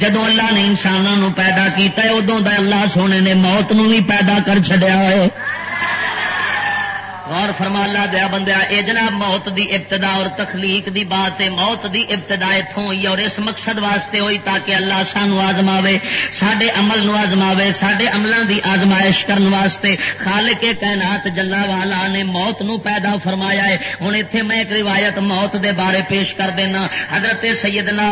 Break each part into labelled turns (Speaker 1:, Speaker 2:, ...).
Speaker 1: جدو اللہ نے انسانوں پیدا کیا ادو اللہ سونے نے موت نو بھی پیدا کر چڈیا ہے غور فرمالا دیا بندیا، اے جناب موت دی ابتدا اور تخلیق دی بات ہے، موت دی ابتدا اتوں ہوئی اور اس مقصد واسطے ہوئی تاکہ اللہ سانو آزماوے سڈے عمل نو آزماوے سڈے عملوں دی آزمائش کرنے واسطے۔ خالق کائنات جلا والا نے موت نو پیدا فرمایا ہے۔ ہوں اتنے میں ایک روایت موت دے بارے پیش کر دینا۔ حضرت سیدنا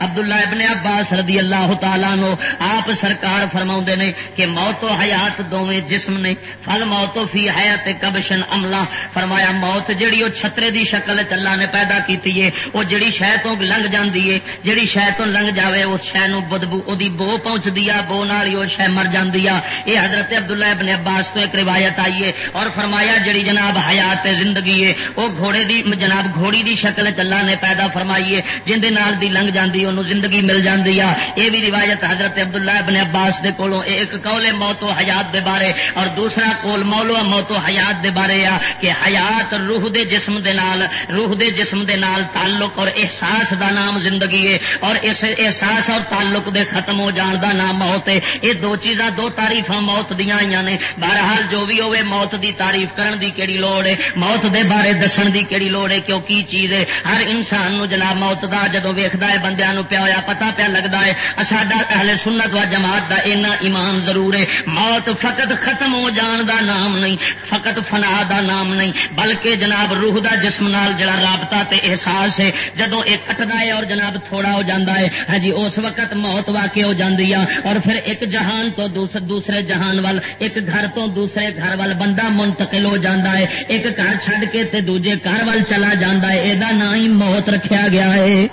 Speaker 1: عبداللہ ابن عباس رضی اللہ تعالیٰ نو آپ سرکار فرما نے کہ موت و حیات دونیں جسم نے فل موت فی حیات کبش روشن عملہ فرمایا، موت جڑی وہ چھترے دی شکل چلا نے پیدا کی وہ جڑی شہ تو لنگ جاتی ہے جڑی شہ تو لنگ جائے اس شہ بدبو وہ بو پہنچتی ہے بو نال ہی وہ شہ مر جاتی ہے یہ حضرت عبداللہ ابن عباس تو ایک روایت آئی ہے اور فرمایا جڑی جناب حیات زندگی ہے وہ گھوڑے دی، جناب گھوڑی دی شکل چلا نے پیدا فرمائی ہے جن دی لنگ جاتی انہوں زندگی مل جاتی ہے یہ بھی روایت حضرت عبداللہ ابن عباس دے کولوں ایک قول موت و حیات دے بارے، اور دوسرا کول مولو موت و حیات دے بارے آ کہ حیات روح دے جسم دے نال، روح دے جسم دے نال تعلق اور احساس دا نام زندگی ہے اور اس احساس اور تعلق دے ختم ہو جان دا نام موت ہے۔ یہ دو چیزاں، دو تاریف موت دیا نے۔ بہرحال جو بھی ہوے موت دی تعریف کرن دی کیڑی لوڑ ہے۔ موت دے بارے دسن دی کیڑی لوڑ ہے کیوں کی چیز ہے۔ ہر انسان نو جناب موت دا جدو ویکھدا ہے، بندیاں نو پیا ہویا پتہ پیا لگدا ہے۔ ساڈا اہل سنت و جماعت دا اینا ایمان ضرور ہے۔ موت فقط ختم ہو جان دا نام نہیں، فقط فنا دا نام نہیں، بلکہ جناب روح دا جسم نال جڑا رابطہ تے احساس ہے جدو یہ کٹتا ہے اور جناب تھوڑا ہو جاتا ہے ہاں جی اس وقت موت واقع ہو جاتی ہے۔ اور پھر ایک جہان تو دوسرے جہان وال، ایک گھر تو دوسرے گھر وال بندہ منتقل ہو جاتا ہے۔ ایک گھر چھڈ کے تے دوجے گھر وال چلا جاتا ہے۔ یہ نام ہی موت رکھا گیا ہے۔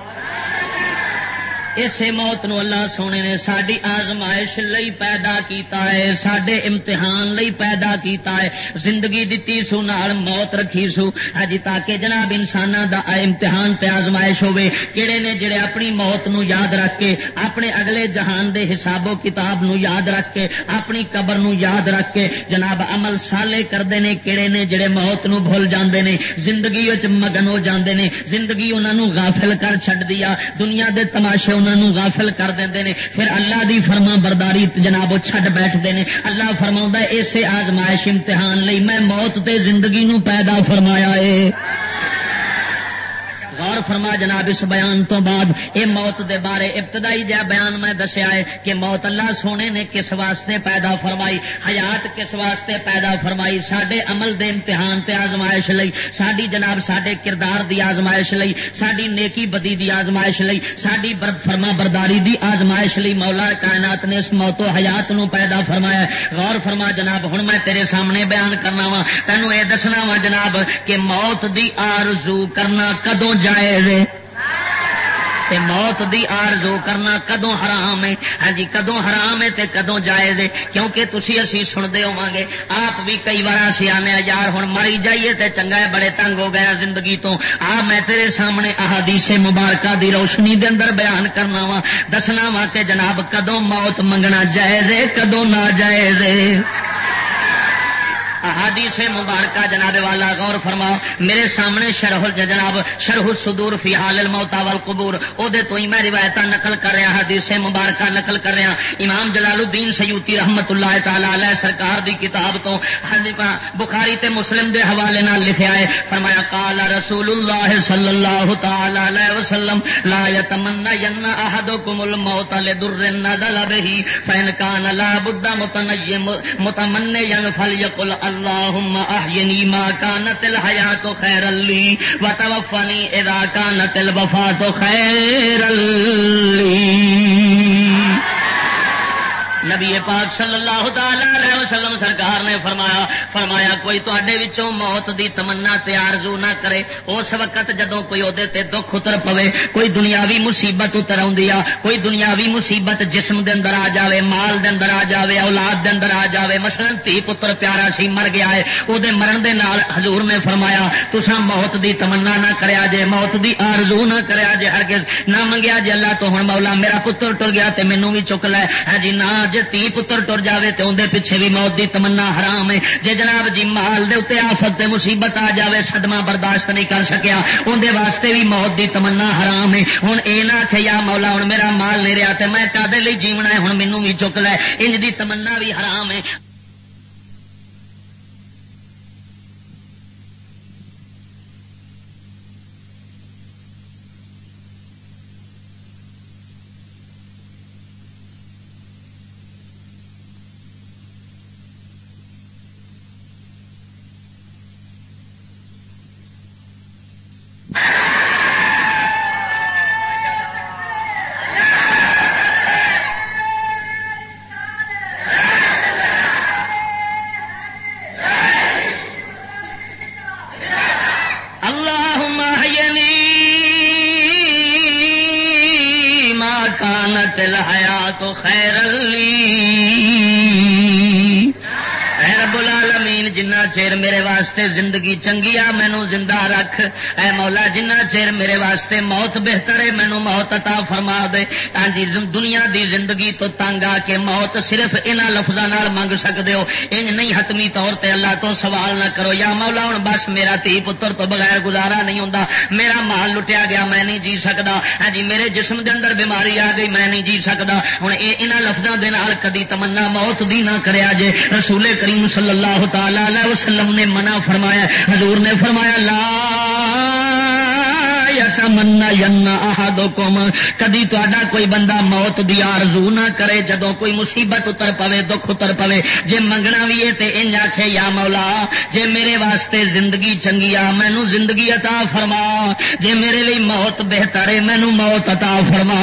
Speaker 1: اسے موت نو اللہ سونے نے ساری آزمائش لئی پیدا کیتا ہے سڈے امتحان لئی پیدا کیتا ہے۔ زندگی دتی سو، نال موت رکھی سو۔ ہج تاکہ جناب انسان دا امتحان تے آزمائش ہوے کہڑے نے جڑے اپنی موت نو یاد رکھ کے، اپنے اگلے جہان دے حساب و کتاب نو یاد رکھ کے، اپنی قبر نو یاد رکھ کے، جناب عمل سالے کرتے ہیں کہڑے نے جڑے موت نو بھول جاندے نے، زندگی مگن ہو جاندے نے، زندگی انہوں غافل کر چھڈ دیا۔ دنیا دے تماشے انہوں غافل کر دیں پھر اللہ دی فرما برداری جناب چھڈ بیٹھتے ہیں اللہ فرما اسے آزمائش امتحان لئی میں موت تے زندگی نو پیدا فرمایا ہے غور فرما جناب، اس بیان تو بعد اے موت دے بارے ابتدائی جا بیان میں دسیا ہے کہ موت اللہ سونے نے کس واسطے پیدا فرمائی، حیات کس واسطے پیدا فرمائی سڈے عمل دے امتحان تے آزمائش لئی ساری جناب سڈے کردار دی آزمائش لئی ساری نیکی بدی دی آزمائش لئی ساری فرما برداری دی آزمائش لئی مولا کائنات نے اس موت و حیات نو پیدا فرمایا غور فرما جناب ہوں میں تیرے سامنے بیان کرنا وا، تینوں یہ دسنا وا جناب کہ موت دی آرزو کرنا کدوں جائز تے موت دی آرزو کرنا کدوں حرام ہے؟ ہاں جی کدوں حرام ہے تے کدوں جائز ہے؟ کیونکہ تسی اسی سنتے ہو گے آپ بھی کئی بار اسی آنے یار ہوں مری جائیے تے چنگا ہے، بڑے تنگ ہو گیا زندگی تو۔ آ، میں تیرے سامنے احادیث مبارکہ دی روشنی دے اندر بیان کرنا وا۔ دسنا وا کہ جناب، کدوں موت منگنا جائز ہے، کدوں نہ جائز ہے احادیث مبارکہ جناب والا غور فرماؤ، میرے سامنے شرح جناب شرح صدور فی حال الموت والقبور او دے تو ہی میں روایت نقل کر رہا، حدیث مبارکہ نقل کر رہا۔ امام جلال الدین سیوتی رحمت اللہ تعالی علیہ سرکار دی کتاب تو ہاں جی بخاری تے مسلم دے حوالے نال لکھیا ہے فرمایا، قال رسول اللہ صلی اللہ تعالی علیہ وسلم، لا يتمنى ين احدكم الموت لدر نزل به، فان كان لا بد متنيم متمنيا فليقل الله اللهم احيني ما كانت الحياه خيرا لي وتوفني اذا كانت الوفاه خيرا لي نبی پاک صلی اللہ تعالی وسلم سرکار نے فرمایا فرمایا، کوئی تے موت دی تمنا تیارزو نہ کرے۔ اس وقت جدو کوئی وہ دکھ اتر پوے، کوئی دنیاوی مصیبت اتر آ، کوئی دنیاوی مصیبت جسم دے اندر آ جاوے، مال دے اندر آ جاوے، اولاد دے اندر آ جاوے۔ مثلا تھی پتر پیارا سی مر گیا ہے وہ مرن دے نال حضور نے فرمایا تسا موت دی تمنا نہ کریا جے، موت دی آرزو نہ کریا جے ہر نہ منگیا جے اللہ تو ہوں مولا، میرا پتر ٹر گیا تے مینو بھی چک لے۔ ہاں جی نہ جے تی پتر ٹر جائے تو اندر پیچھے بھی موت دی تمنا حرام ہے۔ جی جناب جی مال دے اتنے آفت مصیبت آ جائے صدمہ برداشت نہیں کر سکیا اندر واسطے بھی موت دی تمنا حرام ہے۔ ہوں یہ نہ کہ یا مولا ہوں میرا مال نہیں رہا تو میں کدے جیونا ہے ہوں مینو بھی چک لے۔ انج دی تمنا بھی حرام ہے۔ زندگی چنگی آ مینو زندہ رکھ۔ اے مولا، جنہ چیر میرے واسطے موت بہتر ہے مینو موت عطا فرما دے۔ ہاں جی دنیا دی زندگی تو تنگ آ کے موت صرف یہاں لفظوں منگ سکتے ہو۔ انج نہیں حتمی طور تے اللہ تو سوال نہ کرو۔ یا مولا ہوں بس میرا تھی پتر تو بغیر گزارا نہیں ہوں میرا مال لٹیا گیا، میں نہیں جی سکتا ہاں جی میرے جسم دے اندر بیماری آ گئی، میں نہیں جی سکتا ہوں یہ یہاں لفظوں کے کدی تمنا موت دی نہ کریا جے۔ رسول کریم صلی اللہ تعالی وسلم نے منع فرمایا فرمایا حضور نے فرمایا، لا کدی تا کوئی بندہ موت دی آرزو نہ کرے جدو کوئی مصیبت اتر پوے، دکھ اتر پوے۔ جے منگنا بھی ہے تے انج آخے یا مولا، جے میرے واسطے زندگی چنگی آ مینو زندگی عطا فرما۔ جے میرے لیے موت بہتر ہے مینو موت عطا فرما۔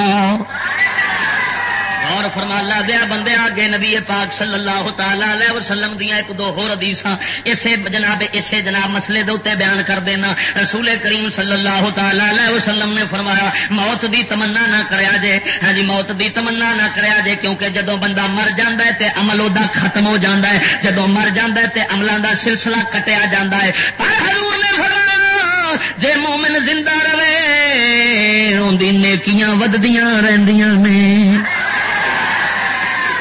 Speaker 1: اور فرما لا دیا بندے آگے نبی پاک صلی اللہ تعالی وسلم دیا ایک دو ہور حدیث اسے جناب اسے جناب مسئلے دے بیان کر دینا۔ رسول کریم صلی اللہ تعالی وسلم نے فرمایا، موت دی تمنا نہ کریا جے۔ ہاں جی موت دی تمنا نہ کریا جے، کیونکہ جدو بندہ مر جاندہ ہے تے عمل ادا ختم ہو جاندہ ہے۔ جدو مر جاندہ ہے تے عملوں دا سلسلہ کٹیا جاندہ ہے۔ پر حضور نے فرمایا، جے مومن زندہ رہے اندی نیکیاں ودیاں رہندیاں نے۔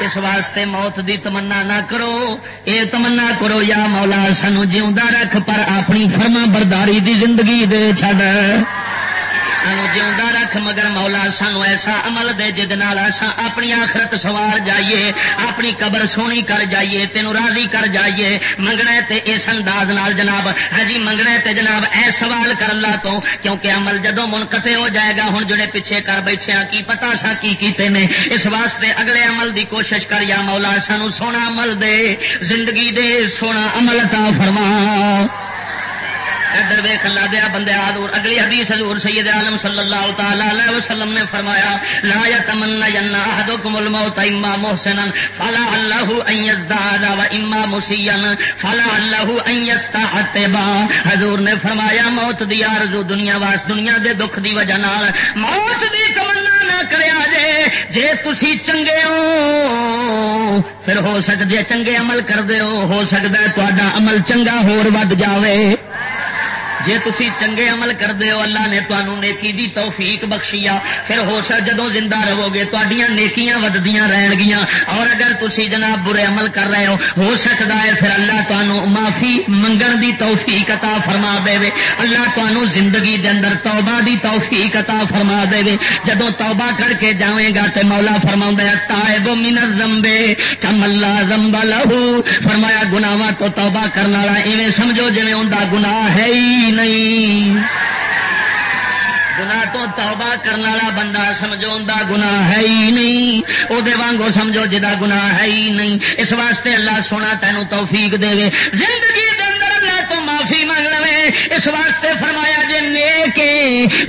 Speaker 1: اس واسطے موت دی تمنا نہ کرو۔ اے تمنا کرو یا مولا، سانو جیوا رکھ، پر اپنی فرما برداری دی زندگی دے چڑ سانو جیوا رکھ مگر مولا سانو ایسا عمل دے جد ایسا اپنی آخرت سوار جائیے اپنی قبر سونی کر جائیے تینوں راضی کر جائیے منگنا تے اس انداز نال جناب ہاں جی منگنا تے جناب اے سوال کر لا تو کیونکہ عمل جدو منقطع ہو جائے گا ہوں جڑے پیچھے کر بیٹھے کی پتا سا کی کیتے نے اس واسطے اگلے عمل دی کوشش کر یا مولا سانو سونا عمل دے زندگی دے سونا عمل تا فرما ادھر ویخ لا دیا بندے آدور اگلی حدیث حضور سید عالم صلی اللہ تعالی علیہ وسلم نے فرمایا، لا یتمنى ین احدکم الموت اما محسنا فلا الله ان يزداد و اما مسيا فلا الله ان يستحتب حضور نے فرمایا، موت دی ارزو دنیا واس دنیا دے دکھ دی وجہ نال۔ موت دی تمنا نہ کریا جے جے تسی چنگے ہو، پھر ہو سکتے چنگے عمل کر دے ہو ہو سکتا ہے تا عمل چنگا ہور ود جاوے۔ جی تھی چنگے عمل کرتے ہو، اللہ نے تمہوں نیکی دی توفیق بخشی پھر ہو سر جدو زندہ رہو گے تڈیاں نیکیاں ودیاں رہن گیا اور اگر تھی جناب برے عمل کر رہے ہو ہو سکتا ہے، پھر اللہ تمہوں معافی منگن دی توفیق عطا فرما دے اللہ تمہوں زندگی دے اندر توبہ دی توفیق عطا فرما دے جدو توبہ کر کے جائے گا تے مولا فرما تائے گو من زمبے کم اللہ زمبا لہو۔ فرمایا گناواں تو توبہ کرنے والا ایویں سمجھو جی انہیں گناہ ہے ہی نہیں۔ گنا تو توبہ کرنے والا بندہ سمجھو گنا ہے ہی نہیں۔ وہ وانگو سمجھو جا گنا ہے ہی نہیں۔ اس واسطے اللہ سونا تینوں توفیق دے زندگی اس واسطے فرمایا جی نیک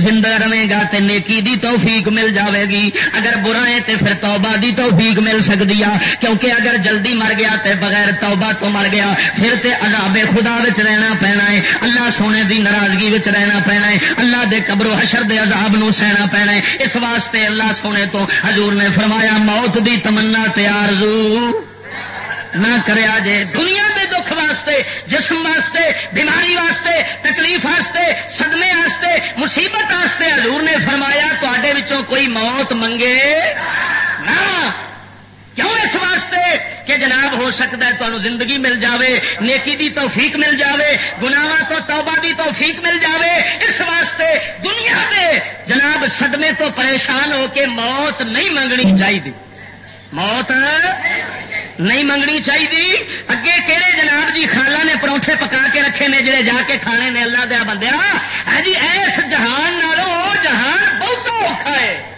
Speaker 1: زندہ رہے گا تے نیکی دی توفیق مل جاوے گی۔ اگر برا ہے تے پھر توبہ دی توفیق مل سکتی ہے کیونکہ اگر جلدی مر گیا تے بغیر توبہ تو مر گیا، پھر تے عذاب خدا وچ رہنا پینا ہے۔ اللہ سونے دی ناراضگی وچ رہنا پینا ہے۔ اللہ دے قبر و حشر دے عذاب نو سہنا پینا ہے۔ اس واسطے اللہ سونے تو حضور نے فرمایا، موت دی تمنا تیار نہ کریا جے۔ دنیا دے دکھ واسطے، جسم واسطے، بیماری واسطے، تکلیف واسطے، صدمے واسطے، مصیبت واسطے حضور نے فرمایا تے کوئی موت منگے نہ۔ کیوں اس واسطے؟ کہ جناب، ہو سکتا ہے تمہیں زندگی مل جاوے، نیکی دی توفیق مل جاوے، گناواں تو توبہ دی توفیق مل جاوے۔ اس واسطے دنیا دے جناب صدمے تو پریشان ہو کے موت نہیں منگنی چاہیے موت نہیں منگنی چاہیے اگے کہڑے جناب جی خالہ نے پروٹھے پکا کے رکھے نے جڑے جا کے کھانے نے اللہ دیا بندیا ہاں جی ایس جہان نالوں جہان بہت اوکھا ہے۔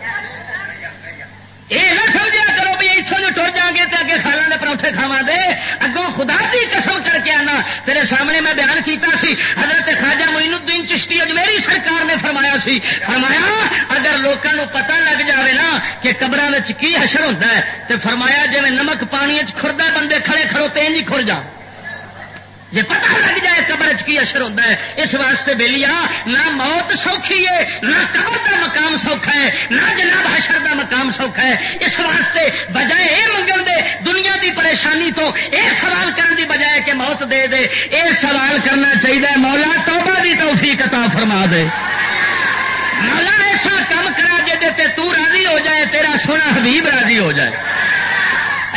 Speaker 1: یہ نہ سمجھا کرو بھی اتوں جو ٹر جا گے تو اگے خالہ نے پروٹھے کھاوا دے۔ اگوں خدا کی قسم کر کے آنا۔ تیرے سامنے میں بیان کیتا سی۔ حضرت خواجہ معین الدین چشتی اجمیری سرکار نے فرمایا سی۔ فرمایا، اگر لوگوں پتہ لگ جاوے نا کہ قبر کی حشر ہوتا ہے تو فرمایا جی نمک پانی چردا بندے کھڑے کھڑوتے نہیں کھڑ جا جی پتا لگ جائے قبر کی اثر ہوتا ہے، اس واسطے بہلی نہ موت سوکھی ہے، نہ قبر کا مقام سوکھا ہے، نہ جناب حشر کا مقام سوکھا ہے۔ اس واسطے بجائے یہ منگل دے، دنیا دی پریشانی تو یہ سوال کرنے دی بجائے کہ موت دے دے۔ یہ سوال کرنا چاہیے مولا توبہ دی توفیق عطا فرما دے۔ مولا ایسا کام کرا جی تو راضی ہو جائے، تیرا سونا حبیب راضی ہو جائے۔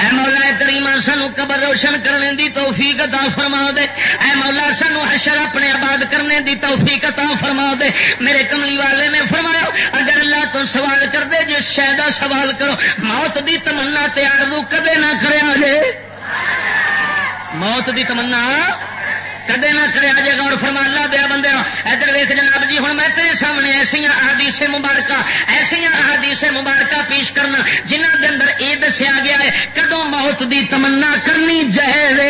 Speaker 1: اے مولا کریم سانو قبر روشن کرنے دی توفیق عطا فرما دے۔ اے مولا سانو حشر اپنے آباد کرنے دی توفیق عطا فرما دے۔ میرے کملی والے نے فرمایا، اگر اللہ تو سوال کر دے، جس شاید سوال کرو، موت دی تمنا تیار کدے نہ کریا جے موت دی تمنا کدے نہ کرے جے گور فرما اللہ دیا بندے ادھر ویک جناب جی ہوں میں تیرے سامنے ایسا احادیث مبارکہ ایسا احادیث مبارکہ پیش کرنا جنہ کے اندر یہ دسیا گیا ہے کدو موت دی تمنا کرنی جائز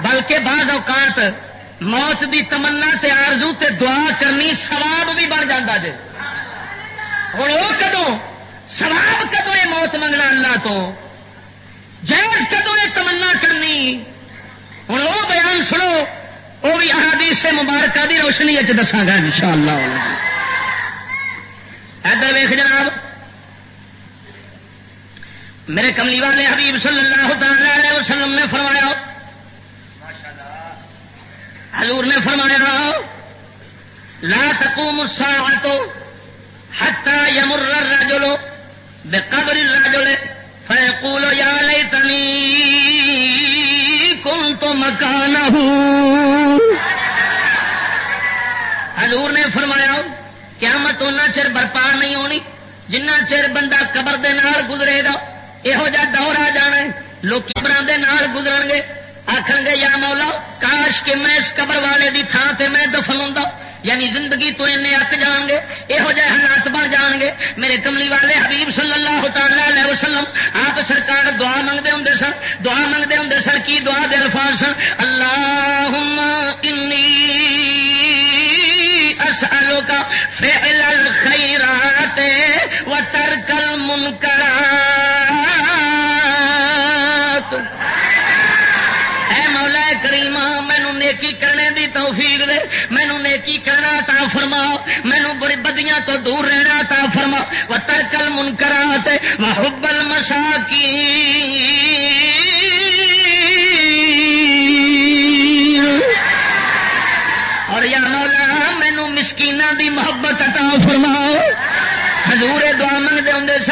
Speaker 1: بلکہ بعض اوقات موت دی تمنا تے آرزو تے دعا کرنی سواب بھی بن جاتا جی ہوں وہ کدو سواب کدو یہ موت منگنا اللہ تو؟ جائز کدو یہ تمنا کرنی؟ ہوں وہ بیان سنو وہ بھی احادیث مبارکہ دی روشنی دساگا ان شاء اللہ ادھر ویخ جناب، میرے کملی والے حبیب صلی اللہ تعالی علیہ وسلم نے فرمایا، حضور نے فرمایا، لا تقوم الساعة حتى يمر الرجل بقبر الرجل فيقول يا ليتني کن تو مکان حضور نے فرمایا، قیامت اُنہ چر برپا نہیں ہونی، جنہ چر بندہ قبر دے نال گزرے گا یہو جا دور آ جانا لوگ قبر نال گزرن گے آخر گے، یا مولا، کاش کہ میں اس قبر والے دی تھان تے میں دفن ہوں یعنی زندگی تو این اک جان گے یہو جہ حالات بن جان گے۔ میرے کملی والے حبیب صلی اللہ تعالی وسلم، آپ سرکار دعا منگتے ہوں سن، دعا منگتے ہوں کی دعا دے الفاظ سن؟ اللہ اسلو کا فعل الخیرات و ترک المنکرات. اے مولا کریم، مینو نیکی کرنے دی توفیق دے، مینو نیکی کرنا تا فرما، مینو بڑی بدیاں تو دور رہنا تا فرما. و ترکل منکرات محب المساکی اور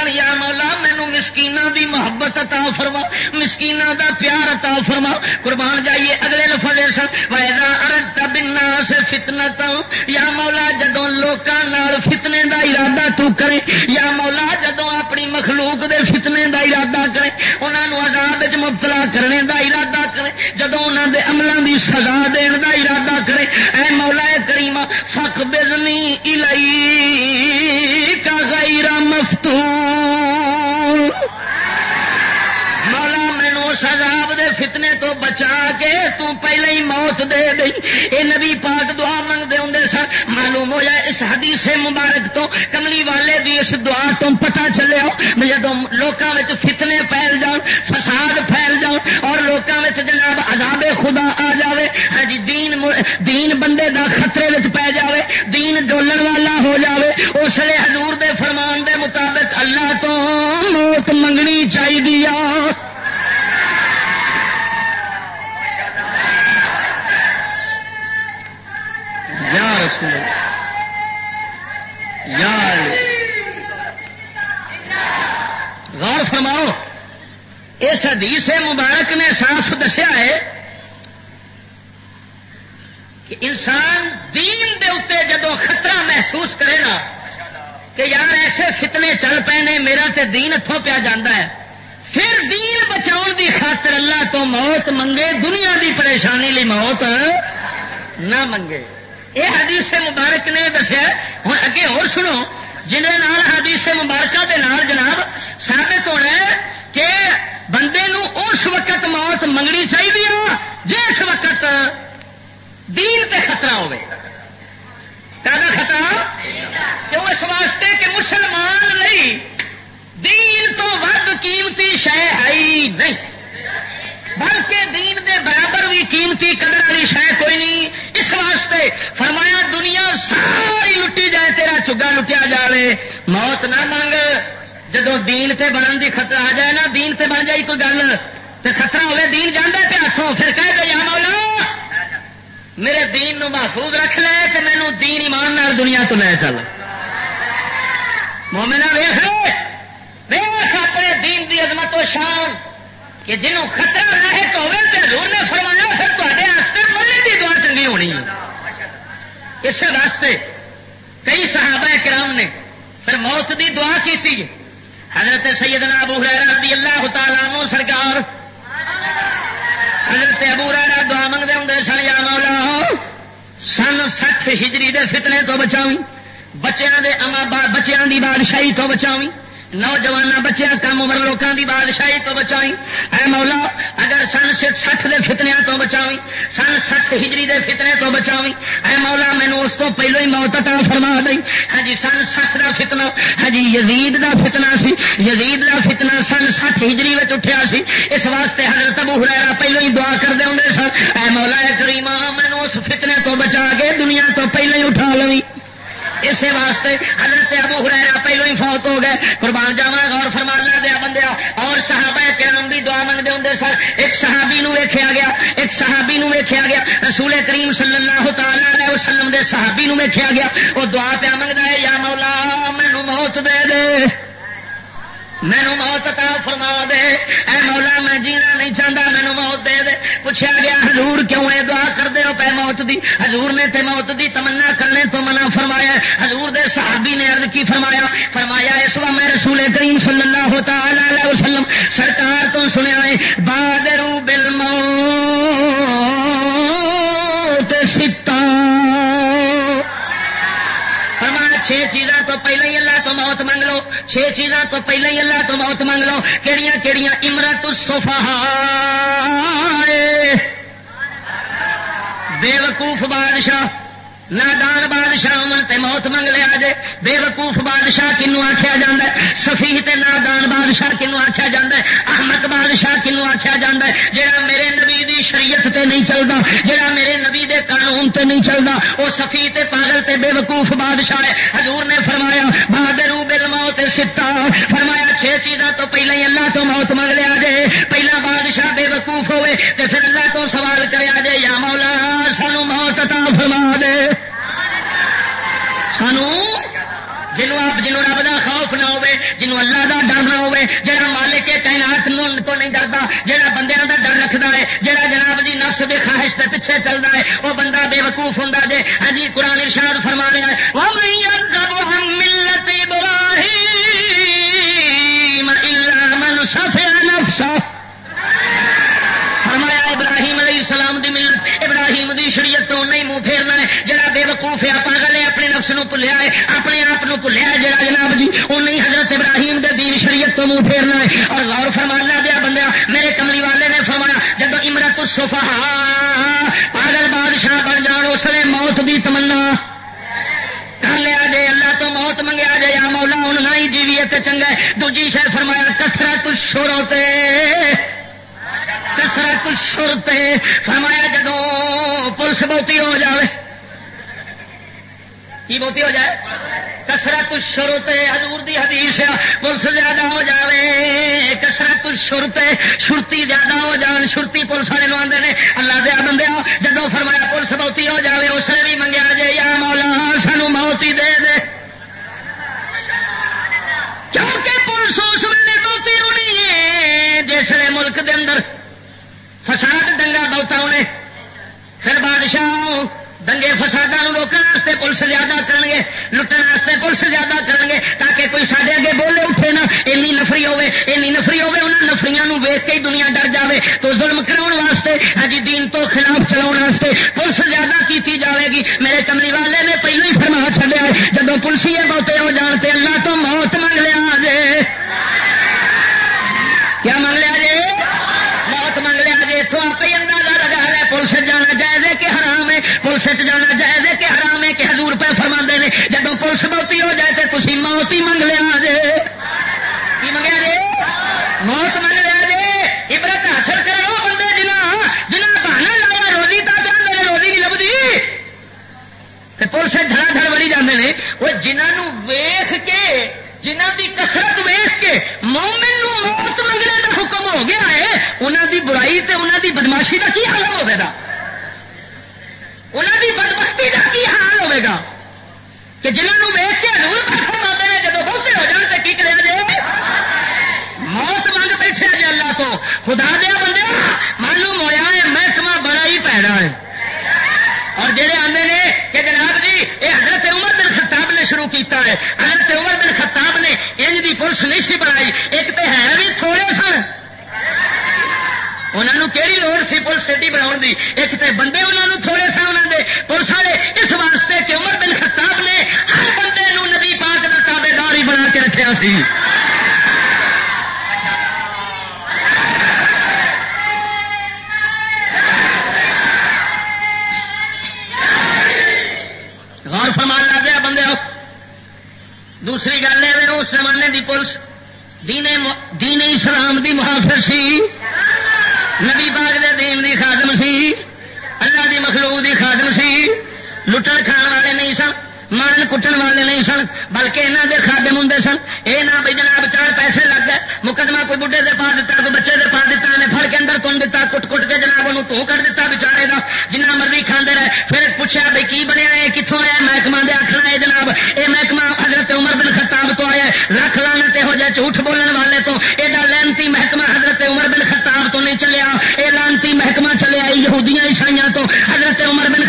Speaker 1: سن یا مولا مینو مسکینا دی محبت عطا فرما مسکینا دا پیار عطا فرما قربان جائیے اگلے لفظ سن ویدا ارد بنا سے فتنا یا مولا جدو لوگوں فتنے دا ارادہ تو کرے یا مولا جدو اپنی مخلوق دے فتنے دا ارادہ کرے انہوں آزاد مبتلا کرنے دا ارادہ کرے جدو انہوں دے عملوں دی سزا دین دا ارادہ کرے اے مولا کریما بچا کے تو پہلے ہی موت دے دئی اے نبی پاک دعا منگتے ہوں سن۔ معلوم ہوا اس حدیث مبارک تو کملی والے دی اس دعا تو پتا چلے جب لوگوں میں فتنے پھیل جان، فساد پھیل جان اور لوگوں میں جناب عذاب خدا آ جائے ہاں جی دین دین بندے دا خطرے پی جائے دین ڈولن والا ہو جائے اس لیے حدیث مبارک نے صاف دسیا ہے کہ انسان دین دے اتنے جدو خطرہ محسوس کرے گا کہ یار ایسے فتنے چل پے نے، میرا تے دین اتوں پیا جانا ہے۔ پھر دین بچاؤ دی خاطر اللہ تو موت منگے، دنیا دی پریشانی لی موت نہ منگے۔ یہ حدیث مبارک نے دسیا ہوں اگے اور سنو جنہیں حدیث مبارکہ دے نال جناب ثابت ہونا ہے کہ بندے نو اس وقت موت منگنی چاہیے ہاں، جس وقت دین تے خطرہ ہوے خطرہ؟ کیوں اس واسطے کہ مسلمان نہیں، دین تو ود قیمتی شہ ہے نہیں۔ بلکہ دین دے برابر بھی قیمتی قدر والی شہ کوئی نہیں۔ اس واسطے فرمایا، دنیا ساری لٹی جائے، تیرا چگا لٹیا جائے موت نہ مانگ جدو دین تے بنن دی خطرہ آ جائے نا، دین تے بن جائے کوئی گل۔ خطرہ ہوے دین جانا پہ ہاتھوں پھر کہہ دے یا مولا میرے دین نو محفوظ رکھ لے کہ مینو دین ایمان نال دنیا تو لے چل مومنا ویخ ویخ اپنے دین دی عظمت و شان کہ جنوں خطرہ رہے تو حضور نے فرمایا پھر تے ملنے کی دعا چنگی ہونی ہے اس واسطے کئی صحابہ کرام نے پھر موت دی دعا کی حضرت سیدنا ابو رضی اللہ تعالیٰ سرکار حضرت ابو را دعا منگتے ہوں سن، یا مولا، سن سٹھ ہجری دے فتنے تو بچاوی بچیاں دے اما بچیاں دی بادشاہی تو بچاوی نوجوان بچے کم عمر لوگوں کی بادشاہی تو بچائی اے مولا، اگر سن سٹھ دے فتنیا تو بچاوی سن سٹھ ہجری دے فتنے تو بچاوی اے مولا مینو اس تو پہلو ہی موت عطا فرما دئی ہاں جی، سن سٹھ دا فتنا ہاں جی، یزید دا فتنا سی۔ یزید دا فتنا سن سٹھ ہجری میں اٹھیا سی۔ اس واسطے حضرت ابو ہریرا پہلو ہی دعا کرتے ہوں سن۔ اے مولا کریمہ مینو اس فتنے تو بچا کے دنیا تو پہلے ہی اٹھا لوی اسی واسطے حضرت ابو ہریرا پہلو ہی فوت ہو گئے۔ قربان جاوا غور فرمانا دیا بندیا۔ اور صحابہ کرام بھی دعا منگتے ہوں سر ایک صحابی نو ویکیا گیا۔ ایک صحابی نو ویکیا گیا۔ رسول کریم صلی اللہ تعالی علیہ وسلم دے صحابی نو ویکیا گیا۔ وہ دعا پیا منگتا ہے، یا مولا مینو موت دے دے۔ مینو موت کا فرما دے۔ اے مولا، میں جینا نہیں چاہتا مینو موت دے دے۔ پوچھا گیا، حضور کیوں اے دعا کرتے ہو پہ موت دی؟ حضور نے تے موت دی تمنا کرنے تو منع فرمایا۔ حضور دے صحابی نے عرض کی فرمایا فرمایا، اس وقت میں رسول کریم صلی اللہ تعالی علیہ وسلم سرکار تو سنیا ہے، بادرو بل چیزاں تو پہلے ہی اللہ تو موت منگ لو، چھ چیزاں تو پہلے ہی اللہ تو موت منگ لو کہڑیاں کہڑیاں امرت سوفا بے وقوف بادشاہ۔ نادان بادشاہ تے موت منگ لیا جے بے وقوف بادشاہ کنو آخیا جا سفی تے نادان بادشاہ کنو آخیا جا احمد بادشاہ کنو آخیا جا جا میرے نبی دی شریعت تے نہیں چلتا جا میرے نبی دے قانون تے نہیں چلتا وہ سفی تے پاگل تے بے وقوف بادشاہ ہے۔ حضور نے فرمایا بہادر بل موت ستا۔ فرمایا، چھ چیزاں تو پہلے ہی اللہ تو موت منگ لیا جے پہلا بادشاہ بے وقوف ہوئے، تے پھر اللہ تو سوال کریا جے یا مولا، سانو موت تا فرما دے۔ سانو جنوں آپ جنوں رب کا خوف نہ ہوے جنوں اللہ کا ڈر نہ ہوے جہاں مالک کے تعینات تو نہیں ڈرتا جہاں بندیاں کا ڈر رکھتا ہے جہاں جناب جی نفس کے خواہش کے پیچھے چلتا ہے، وہ بندہ بے وقوف ہوں جی ہاں جی قرآن ارشاد فرما رہا ہے ملت من سفیا نفسا فرمایا، ابراہیم علیہ السلام دی ملت ابراہیم دی شریعت تو نہیں منہ پھیرنا ہے، جڑا بے وقوف ہے پاگل ہے اپنے نفس نو بھلیا ہے، اپنے آپ کو بھلیا ہے، جڑا جناب جی وہ نہیں حضرت ابراہیم دے دین شریعت تو منہ پھیرنا ہے. اور غور فرمانا دیا بندہ میرے کملی والے نے فرمایا جب امرت سوفا پاگل بادشاہ بن جان، اس نے موت دی تمنا. کر لیا جے، اللہ تو موت منگیا جے، یا مولا ہوں نہ ہی جیوی چنگا دوجی شاید فرمایا کسرت شروع کسرت شرط فرمایا جدو پولیس بہتی ہو جائے کی بہتی ہو جائے؟ کسرت شرط حضور دی حدیث پولیس زیادہ ہو جائے کسرت شرط شرتی زیادہ ہو جان۔ شرتی پولیس والے آدھے نے، اللہ دیا بندے جدو فرمایا پولیس بہتی ہو جائے اس نے بھی منگیا جے، یا مولا سانو موتی دے دے۔ کیونکہ پولیس اس ویلے بہتی ہونی ہے، جس ملک دے اندر فساد دنگا بہتا انہیں پھر بادشاہ دنگے فسادوں روکنے پولیس زیادہ کریں گے لٹن پولیس زیادہ کریں گے تاکہ کوئی سارے اگے بولے اٹھے نا اینی نفری ہوے اینی نفری ہوے انہوں نفریاں ویک کے ہی دنیا ڈر جاوے۔ تو ظلم کراؤ واسطے ہاں جی دین تو خلاف چلاؤ واسطے پولیس زیادہ کیتی جاوے گی۔ میرے کملی والے نے پہلو ہی فرما چلے جب پولیسی بہتے ہو جانتے اللہ تو موت منگ لیا جے۔ کیا منگ لیا جی موت منگ لیا جی اتوں آپ ہی اندازہ لگا رہا پولیس جانا جائز کہ حرام ہے پولیس جانا جائز کہ حرام ہے کہ حضور پہ فرما نے۔ جب پولیس بہتی ہو جائے تو تھی موت ہی منگ لیا جی کی منگیا جی موت منگ لیا جی عبرت حاصل کرو بندے جنا جنہیں بہانا لایا روزی تا جانے روزی نہیں لبھی پولیس دھڑا دھڑ بڑی جانے نے۔ وہ جنہوں ویخ کے جنہ کی کسرت ویخ کے مومن موت منگنے کا حکم ہو گیا ہے انہوں دی برائی تے انہوں دی بدماشی کا کی حال ہوگا انہوں دی بدبختی کا کی حال ہوگا کہ جنہوں ویخ کے ہزور پاس آتے ہیں جب بہتے ہو جان تو کی کرے موت منگ بیٹھے جی اللہ تو۔ خدا دیا بندے معلوم ہوا ہے محکمہ بڑا ہی پیڑا ہے۔ اور جہے آتے ہیں کہ جناب جی یہ حضرت عمر بن خطاب نے شروع کیتا ہے۔ حضرت عمر بن خطاب نے انج دی پولیس نہیں سی بنائی۔ ایک تو ہے بھی تھوڑے سن۔ انہوں کہڑی لوڑ سی پولیس ایڈی بنا ایک تو بندے انہوں تھوڑے سن انہوں نے پولیس والے اس واسطے کہ عمر بن خطاب نے ہر بندے نو نبی پاک کا تابے دار ہی بنا کے رکھا سی۔ غور فرمان لا گیا بندے دوسری گل ہے اس زمانے دی پولیس۔ دین دین اسلام دی محافظ سی۔ نبی باغ دے دین دی خادم سی۔ اللہ دی مخلوق دی خادم سی۔ لٹن کھان والے نہیں سن۔ مارن کٹن والے نہیں سن، بلکہ یہاں کے خادم ہوں سن۔ یہ نہ بھائی جناب چار پیسے لگ گئے، مقدمہ کوئی بڑھے دے پا دیتا کوئی بچے دے پا دیتا نے پھڑ کے اندر تن دیتا کٹ کٹ کے جناب انہوں تو کر دیتا بچارے کا جنہ مرضی کھانے رہے، پھر پوچھا بھائی کی بنیا ہے کتوں آیا محکمہ دے آخنا ہے جناب۔ یہ محکمہ حضرت عمر بن خطاب تو آیا لکھ لانے ہو جائے جھوٹ بولنے والے تو۔ ایڈا لانتی محکمہ حضرت عمر بن خطاب تو نہیں چلیا۔ یہ لانتی محکمہ چلیا یہودیاں عیسائیاں تو۔ حضرت عمر بن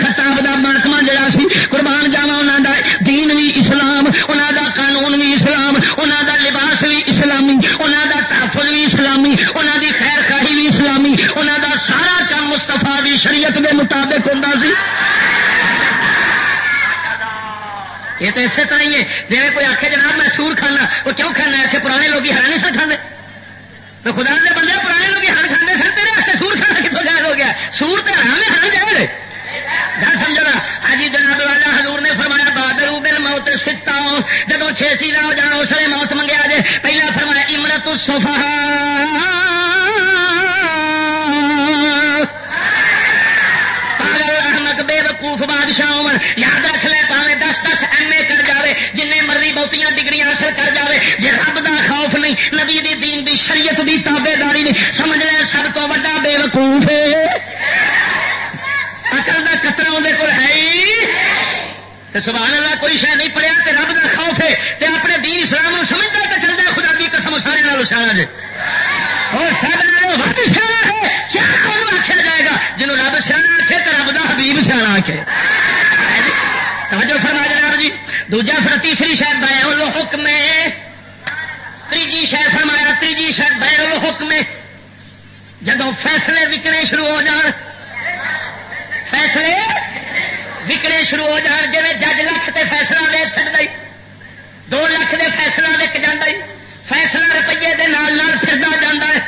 Speaker 1: تو اسی طرح ہی ہے جی کوئی آخے جناب میں سور کھانا، وہ کیوں کھانا ہے؟ پرانے لوگ ہر نہیں سن کھانے تو خدا نے بندے، پرانے لوگ ہر کھانے سن تیرے سور کھانا کتوں جائز ہو گیا؟ سور تو ہر ہر جائز گھر سمجھو نا حجی جناب والا حضور نے فرمایا بادل بل موت ستا۔ جب چھ چیزاں ہو جان اس لیے موت منگیا جائے۔ پہلا فرمایا امرت سفا تابے داری نہیں سمجھ لے سب تو وا بے وقوف اکل کا کترا اندر کول ہے ہی سبحان اللہ کوئی شہ نہیں پڑیا تے رب کا خوف ہے۔ تے اپنے دین اسلام سمجھتا تو چلتا ہے خدا کی قسم سارے نال سیاح جی اور سب نال سیاح ہے۔ کیا کون آخیا جائے گا؟ جنہوں رب سیاح آخے تو رب کا حبیب سیاح آخے توجہ فرما جناب جی۔ دوجا پھر تیسری شاید بین حکم تیجی شاید فرمایا تیجی شاید بین حکم جدو فیصلے وکنے شروع ہو جان فیصلے وکنے شروع ہو جان جی جج لکھ تے فیصلہ دے چڑھتا دو لاکھ دے فیصلہ وک جا فیصلہ روپیے دے نال نال پھردا جانا ہے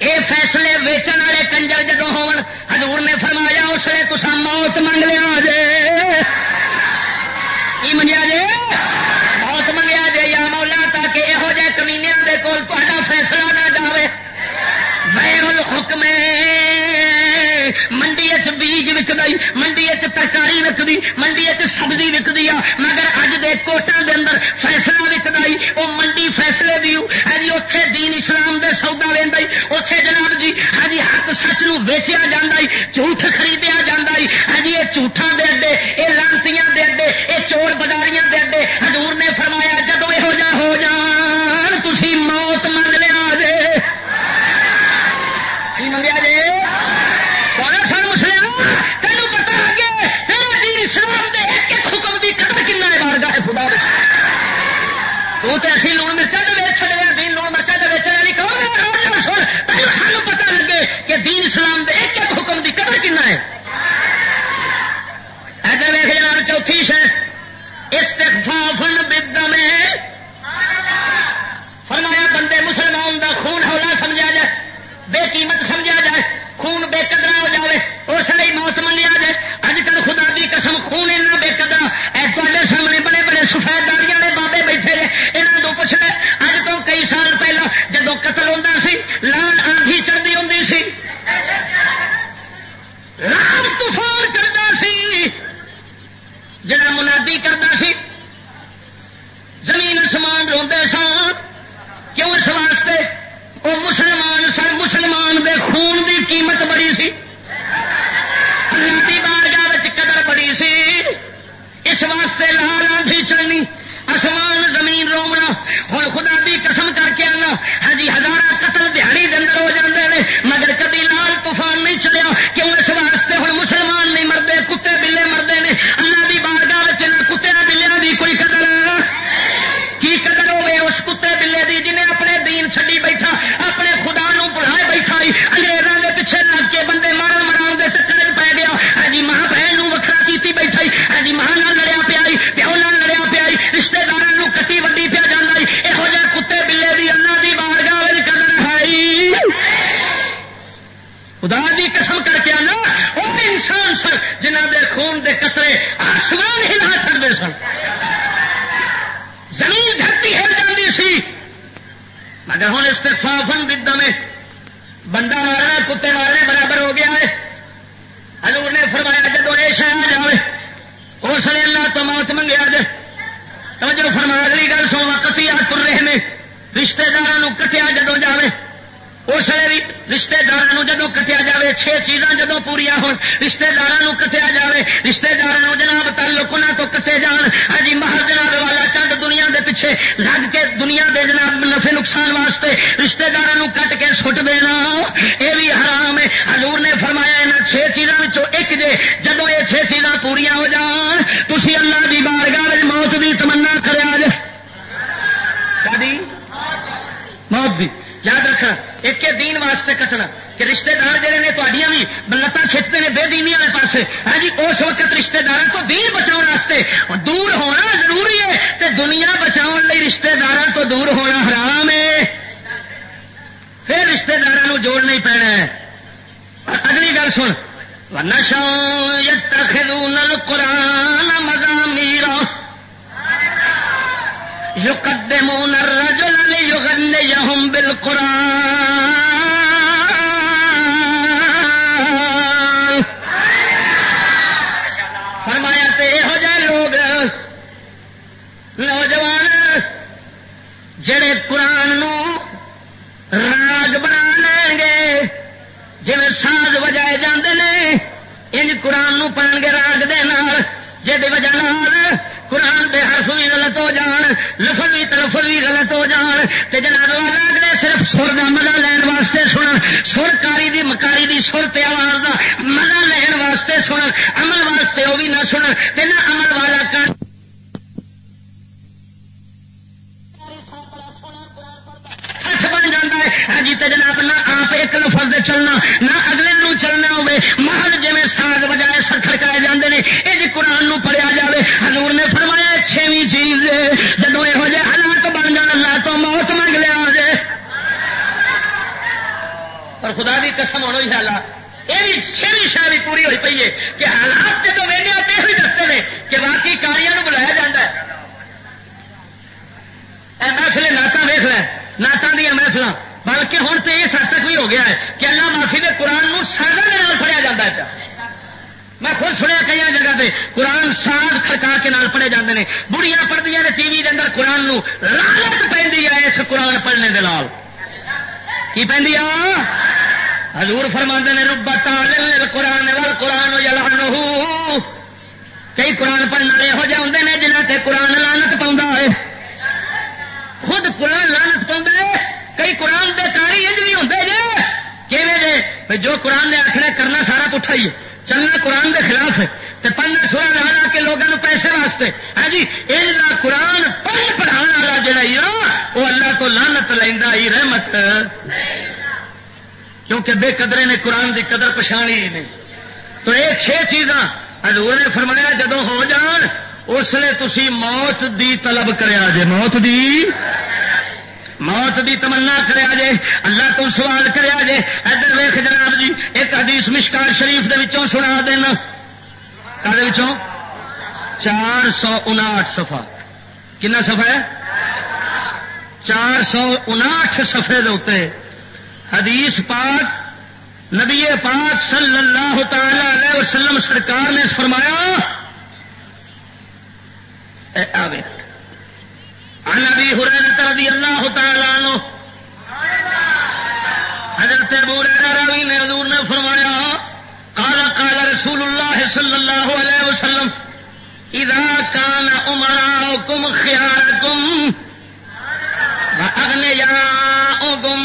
Speaker 1: یہ فیصلے ویچن والے کنجر جدو ہون حضور نے فرمایا اس لیے تصا موت منگ لیا جے کی منیا جے موت منگیا جے یا مولا تاکہ یہو جہ کمینیا کے کول تا فیصلہ نہ جائے بیر حکم منڈی بیج وکد منڈی ترکاری وکدی منڈی سبزی وکدی آ، مگر اج دے کوٹوں دے اندر فیصلہ وکد وہ منڈی فیصلے دی ہاں جی اتے دین اسلام دے سودا لینا اتے جناب جی ہاں جی حق سچ نو ویچیا جا جھوٹ خریدیا جا ہاں جی یہ جھوٹان دے اڈے یہ لانتیاں دے اڈے یہ چور بداریاں دے اڈے۔ حضور نے فرمایا جب یہو جا ہو جان تھی موت منگ لیا جے۔ تو ایسی لوگ مرچا تو ویچ جدو کٹیا جائے چھ چیزاں جدو پوریا ہو رشتے دار کٹیا جائے رشتے دار جناب تعلق نہ تو کٹے جان۔ ہاں جی، ہی محل جناب والا چند دنیا دے پیچھے لگ کے دنیا دے جناب نفے نقصان واسطے رشتے دار کٹ کے سٹ دینا یہ بھی حرام ہے۔ حضور نے فرمایا یہاں چھ چیزوں ایک جے جدو یہ چھ چیزاں پوریا ہو جان تھی اللہ کی بارگاہ موت کی تمنا کرے موت دی یاد رکھنا، ایک دین واسطے کٹنا، کہ رشتے دار جہے نے تھوڑیاں بھی لتاں کھچتے ہیں بے دینی والے پاس ہاں جی اس وقت رشتے دار تو دین بچاؤ واسطے دور ہونا ضروری ہے، تے دنیا بچاؤ لی رشتے دار تو دور ہونا حرام ہے۔ پھر رشتے دار جوڑنا ہی پینا ہے۔ اگلی گل سن۔ نشا نل قرآن مزہ میرا يقدمون الرجل ليغنيهم بالقرآن۔ فرمایا تے یہو جہ لوگ، نوجوان، جڑے قرآن نو راگ بنا لیں گے جی ساز وجائے جاندے نے، انج قرآن نو پڑھ گے راگ دے نال جی وجہ قرآن دے حرف بھی غلط ہو جان، لفظ بھی تلفظ بھی غلط ہو جان۔ تے جناب والا صرف سر کا مزہ لین واسطے سن سر کاری دی، مکاری دی، سر تے آواز دا مزہ لین واسطے سن عمل واسطے وہ بھی نہ سن تے نہ عمل والا کر۔ بن جاتا ہے۔ ہاں جی جناب نہ آپ ایک لفظ چلنا، نہ اگلے نو چلنا ہوے محل جی ساگ بجائے سر کھڑکائے جاتے ہیں یہ جی قرآن پڑھیا جائے حضور نے فرمایا چھویں چیز جب یہو جہ حالات بن جان اللہ تو موت منگ لیا جائے اور خدا بھی قسم ہونا ہی حالات۔ یہ بھی چھویں شاہ پوری ہوئی پی ہے کہ حالات جب ویڈیا تو یہ دستے ہیں کہ باقی کاریاں بلایا جا ہے۔ محفل ناتا ویخ لیں دیا محفل بلکہ ہوں تو اس حد تک بھی ہو گیا ہے کہ اللہ معافی دے قرآن نو سازا کے پڑھیا جاتا ہے۔ میں خود سنیا کئی جگہ پہ قرآن ساز کھڑکا کے نال پڑھے جاتے ہیں بڑھیا پڑھتی نے ٹی وی کے اندر قرآن نو لالت پہ اس قرآن پڑھنے کے لال کی پہ حضور فرما نے ربتا قرآن وال قرآن یلانو کئی قرآن پڑھنے یہو جہ ہوں نے جنہیں تے قرآن لانت پاؤں ہے۔ خود قرآن لانت پاؤں کئی قرآن دے کاری انج بھی ہوتے جی کہ جو قرآن نے آخر کرنا سارا پٹھا ہی ہے۔ چلنا قرآن دے خلاف ہے۔ پڑھنا سورا لا لا کے لوگوں پیسے واسطے۔ ہاں جی یہ قرآن پڑھ پڑھا والا
Speaker 2: جڑا ہی وہ اللہ تو لانت لینا ہی رحمت۔ کیونکہ بے قدرے نے قرآن دی قدر پچھاڑی نہیں۔ تو یہ چھ چیزاں حضور نے فرمایا جدو ہو جان، اس لیے تھی موت دی طلب کرے موت دی؟ موت دی تمنا کرے اللہ تو سوال کرے ادھر ویخ جناب جی ایک حدیث مشکار شریف دے وچوں سنا دینا وچوں؟ چار سو انٹھ سفا کنا سفا ہے؟ چار سو انٹھ سفے دے حدیث پاک نبی پاک صلی اللہ تعالی علیہ وسلم سرکار نے فرمایا نبی ہر رضی اللہ تعالی عنہ، حضرت ابو راوی نے حضور نے فرمایا، قال قال رسول اللہ صلی اللہ علیہ وسلم، اذا كان امراؤكم خياركم اگنیا اگم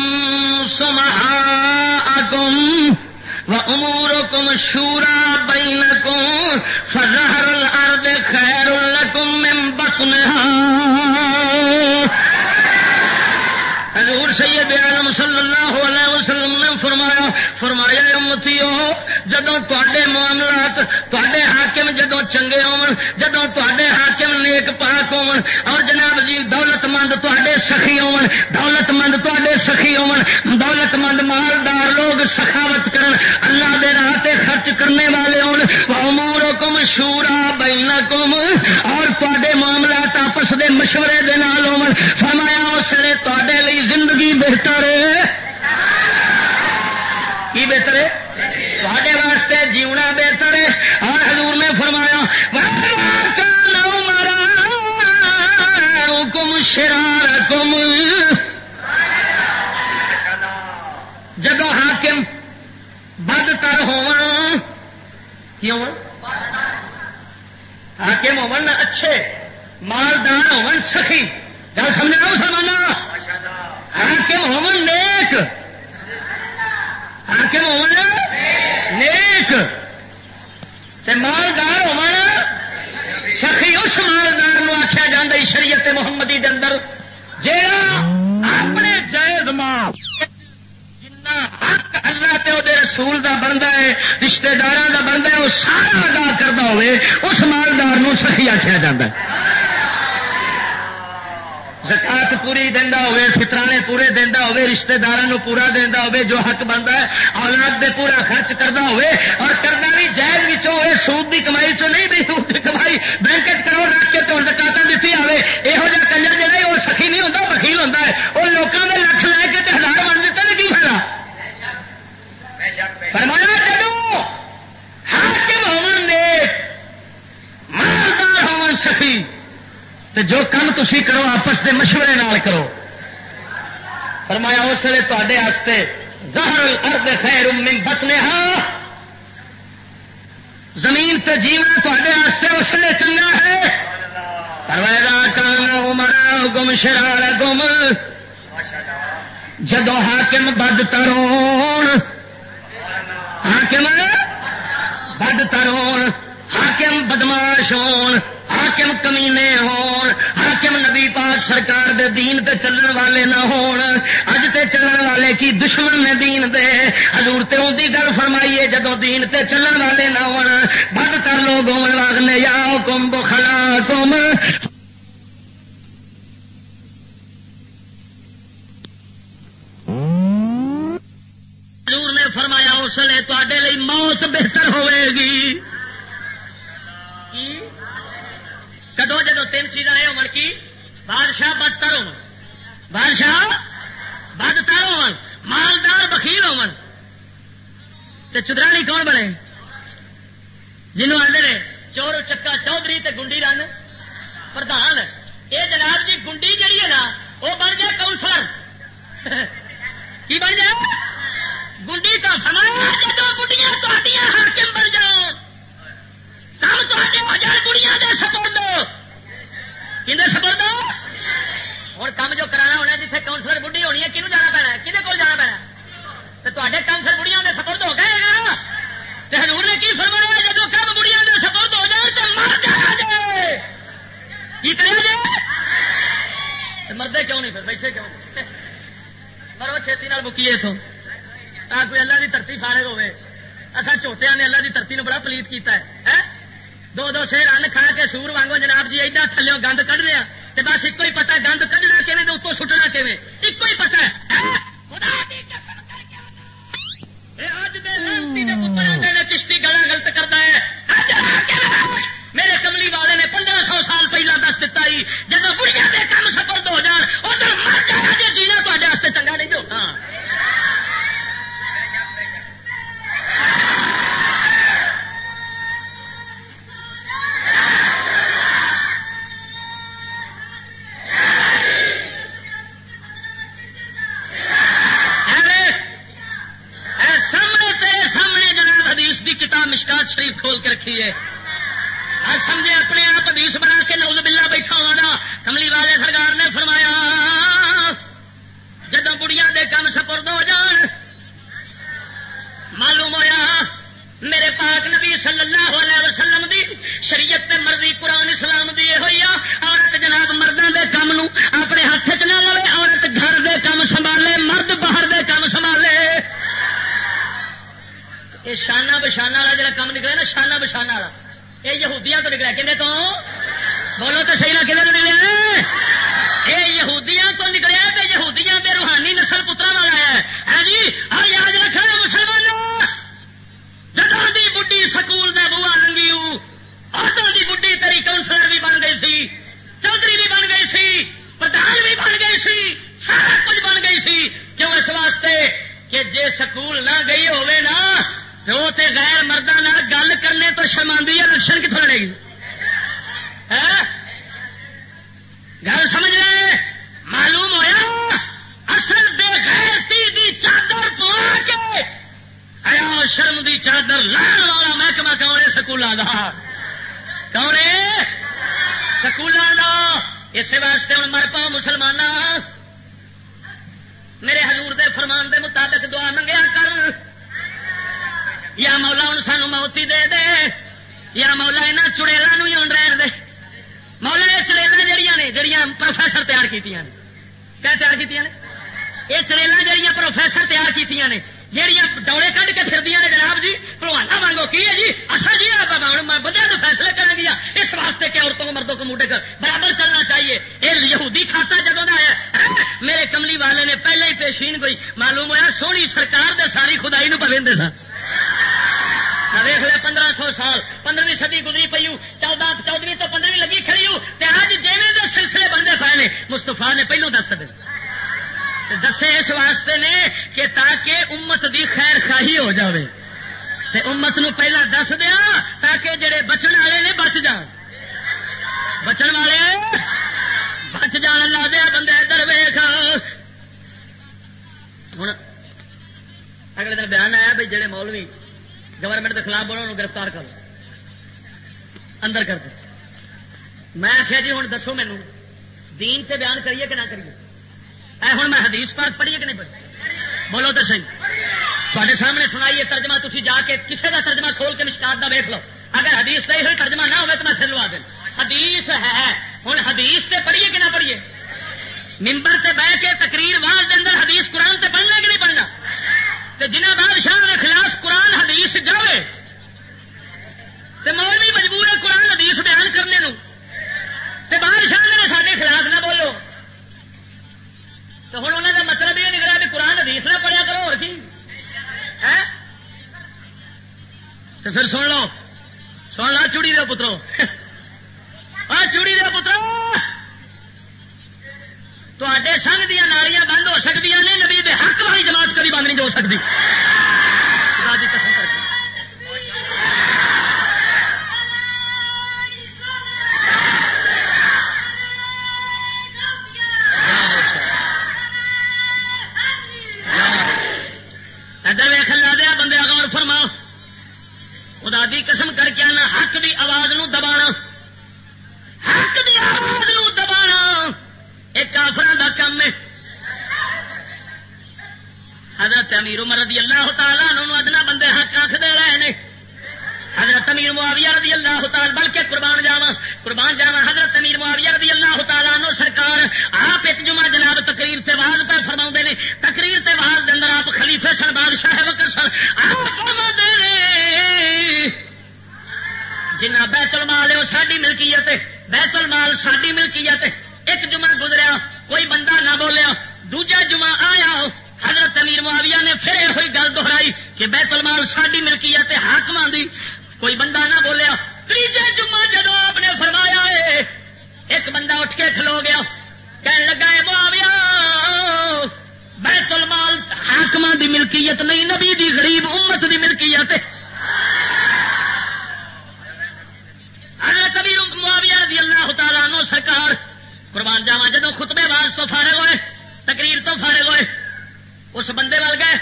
Speaker 2: سما اگم و امور کم شورا بین کم فضہر الارض خیر الکم من بطنها حضور سید عالم صلی اللہ علیہ وسلم نے فرمایا فرمایا امتی ہو جدو تے معاملات تے حاکم جدو چنگے ہو جدو تے حاکم نیک پاک ہو اور جناب جی دولت مند تے سخی ہو دولت مند تے سخی ہو دولت مند مالدار لوگ سخاوت کرن، اللہ دے راہ تے خرچ کرنے والے ہومور حکم شورا بین کم اور تے معاملات آپس دے مشورے دے نال ہو فرمایا، اس لیے تے زندگی بہتر ہے؟ کی بہتر ہے؟ تھوڑے واسطے جیونا بہتر ہے۔ اور حضور نے فرمایا کم شرار کم جب حاکم بد تر ہو حاکم ہو اچھے، مالدار ہو سخی۔ گل سمجھنا سمجھنا حاکم ہومن نیک. حاکم ہومن نیک. تے مالدار ہومن سخی اس مالدار آخیا جا شریعت محمدی دے اندر جا اپنے جائز ماں جنا حق اللہ تے وہ رسول دا بنتا ہے رشتے دار دا بنتا ہے وہ سارا ادا کرتا ہوئے، اس مالدار سخی آخیا جا ہے۔ زکات پوری دینا ہوے فطرانے پورے دینا ہوے رشتہ داروں پورا دینا ہوے جو حق بنتا ہے، اولاد دے پورا خرچ کرنا ہوے اور کرنا بھی جائز بھی ہوے سود کی کمائی چو نہیں بھی سود کی کمائی بینک کروڑ رکھ کے تو زکات دیتی آئے یہو جہاں کنجر جہاں وہ سخی نہیں ہوتا وکیل ہوتا ہے، وہ لوگوں کے لکھ لے کے ہزار بن دیتے ہیں کی فائدہ فرمایا جدو حاکم ہون دے مالدار ہون سخی تو جو کم تھی کرو، آپس کے مشورے نال کرو۔ فرمایا، اس لیے تے زہر ارد خیر من بتنے ہاں زمین تے جیون تے اس لیے چنگا ہے۔ پرویدا کانا عمر گم، شرار گم۔ جدو حاکم بد ترون، حاکم بد ترون، حاکم بدماش ہون۔ حاکم کمینے ہون، حاکم نبی پاک سرکار دے دین تے چلن والے نہ ہون۔ اج تے چلن والے کی دشمن نے دین دے۔ حضور تے اون دی گل فرمائیے جدو دین تے چلن والے نہ ہون، بد کر لوگ ہون واگنے یا حکم بخلا کم حضور نے فرمایا، اس لیے تے موت بہتر ہوئے گی۔ کدو جدو تین چیزاں یہ ہو بادشاہ بدتر ہو بادشاہ بدتر ہو مالدار بخیل ہو چدرانی کون بنے؟ جنوب آدھے نے چور چکا چودھری تے گنڈی رن۔ پردھان یہ جناب جی گنڈی جہی ہے نا وہ بن گیا کاؤنسلر کی بن گیا گنڈی کا فرمایا جدو گڈیاں تو ہر بن جاؤ کام تے ہو جائے کڑیاں دے سپرد۔ کہ سپرد؟ ہوں کام جو کرانا ہونا جیسے کاؤنسلر بڑھی ہونی ہے کنوں جانا پینا کھے کول جانا پینا تو تے کاؤنسلر بڑھیا کے سپرد ہو گئے نا۔ حضور نے کی فرمایا جب کم بڑھیا کے سپرد ہو جائے تو مر جانا جائے کی کرے جائے بیٹھے کیوں؟ پر وہ چھتی مکیے اتوں کوئی اللہ کی دھرتی فارغ ہوے اصا چوٹیا نے اللہ کی دھرتی بڑا پلیت کیتا ہے۔ دو دو سیر ان کھا کے سور وانگو جناب جی ایڈا تھلو گند کھ رہے ہیں بس ایک ہی پتا گند کھنا کھے تو اتوں سٹنا کھے ایک ہی پتا چشتی گلا گلت کرتا ہے میرے کملی والے نے پندرہ سو سال پہلے دس دتا جب بڑھیا کے کام سفر رکھی ہے۔ آج سمجھے اپنے آپ حدیث بنا کے نوز بلا بیٹھا ہونا کملی والے سرکار نے فرمایا جب بڑیا دے کام سپرد ہو جان، معلوم ہوا میرے پاک نبی صلی اللہ علیہ وسلم دی شریعت تے مرضی قرآن اسلام دی یہ ہوئی عورت جناب مردوں دے کام نو اپنے ہاتھ چ نہ لے عورت گھر دے کام سنبھالے، مرد باہر دے کام سنبھالے یہ شانہ بشانہ والا جڑا کام نکلا نا، شانہ بشانہ والا۔ یہ یہودیاں تو نکلا کہ تو؟ بولو تو صحیح نہ کہ نکلے؟ یہ یہودیاں تو نکلیا تو یہودیاں دے روحانی نسل پترا والا ہے۔ ہاں جی ہر یاد رکھنا مسلمانوں۔ جگہ دی بڈی سکول دے بوا رنگی آٹو دی بڈی تری کاؤنسلر بھی بن گئی سی، چودھری بھی بن گئی سی، پردھان بھی بن گئی سی، سارا کچھ بن گئی سی۔ کیوں اس واسطے کہ جے سکول نہ گئی ہوئے نا تو تے غیر مردہ گل کرنے تو شرمندی ہے لکشن کتوں لڑے گی؟ گل سمجھ رہے معلوم ہوا اصل بے غیرتی دی چادر پوا کے آیا شرم دی چادر لان والا محکمہ کون ہے سکولوں کا کون ہے سکولوں کا اسی واسطے ہوں مر پاؤ مسلمان میرے حضور دے فرمان دے مطابق دعا منگیا کر یا مولا ہوں سانو موتی دے دے، یا مولا یہاں چڑیلوں ہی رہن دے۔ مولا یہ چڑیل جہیا نے جہیا پروفیسر تیار کی کیا تیار کی یہ چڑیل جہیا پروفیسر تیار کی جہیا ڈوڑے کھ کے پھر نے جناب جی۔ پلوانا مانگو کی ہے جی؟ اصل جی بدیا تو فیصلے کر دیا اس واسطے کہ عورتوں کو مردوں کو موٹے کر۔ برابر چلنا چاہیے۔ یہ یہودی کھاتا جب آیا ہاں، میرے کملی والے نے پہلے ہی پیشین کوئی معلوم ہوا سونی سرکار دے ساری خدائی نو پہ سن۔ ویخ لیا پندرہ سو سال، پندرہویں سدی گزری پی چودہ چودہ تو پندرہویں لگی کھڑی اج جی سلسلے بنتے پے نے مستفا نے پہلو دس دے۔ دسے اس واسطے نے کہ تاکہ امت دی خیر خاہی ہو جاوے۔ تے امت نو پہلا دس دیا تاکہ جڑے بچن والے نے بچ جان۔ بچن والے، بچ جان لا دیا بندے ادھر ویخ ہوں اگلے دن بیان آیا بھائی جڑے مولوی گورنمنٹ کے خلاف بولو گرفتار کرو۔ اندر کر دے میں آخیا جی ہوں دسو مینو دین سے بیان کریے کہ نہ کریے؟ اے ہوں میں حدیث پاک پڑھیے کہ نہیں پڑھی؟ بولو تو صحیح تے سامنے سنائیے ترجمہ تھی جا کے کسی کا ترجمہ کھول کے مشکات کا ویک لو۔ اگر حدیث کا یہ ترجمہ نہ ہوئے تو میں سر لوا دیں حدیث ہے۔ ہوں حدیث سے پڑھیے کہ نہ پڑھیے؟ ممبر سے بہ کے تقریر واز کے اندر حدیث قرآن سے پڑھنا کہ نہیں پڑھنا؟ جنہ بادشاہ کے خلاف قرآن حدیث جائے تو مولوی مجبور ہے قرآن حدیث بیان کرنے نو تے بادشاہ نے سارے خلاف نہ بولو تو ہوں انہوں کا مطلب یہ نکلا کہ قرآن حدیث نہ پڑھیا کرو، اور کی؟ تو پھر سن لو سن لو چوڑی دے پترو۔ چوڑی دے پترو! تے سنگ دیا نالیاں بند ہو سکتی نے، نبی دے حق والی جماعت کبھی بند نہیں ہو سکتی امیر
Speaker 1: معاویہ رضی اللہ تعالی بلکہ قربان جاوا قربان جاوا حضرت امیر معاویہ رضی اللہ تعالیٰ نو سرکار، آپ ایک جمعہ جناب تقریر سے واز پہ فرما نے، تقریر سے واز اندر آپ خلیفے سن بادشاہ وکر سن آپ فرما جنا بیت المال ہے، وہ ساری ملکیت بیت المال ساری ملکیت ایک جمعہ گزریا، کوئی بندہ نہ بولیا، دوجا جمعہ آیا، حضرت امیر معاویہ نے پھر یہ گل دہرائی کہ بیت المال ساری ملکیت حاکم دی کوئی بندہ نہ بولیا تیجے جمعہ جدو آپ نے فرمایا ہے، ایک بندہ اٹھ کے کھلو گیا کہنے لگا ہے، معاویہ، بیت المال حاکم دی ملکیت نہیں، نبی دی غریب امت دی ملکیت حضرت ابھی معاویہ رضی اللہ تعالیٰ نو سرکار، قربان جاوا جدو خطبے باز تو فارغ ہوئے، تقریر تو فارغ ہوئے، اس بندے وال گئے،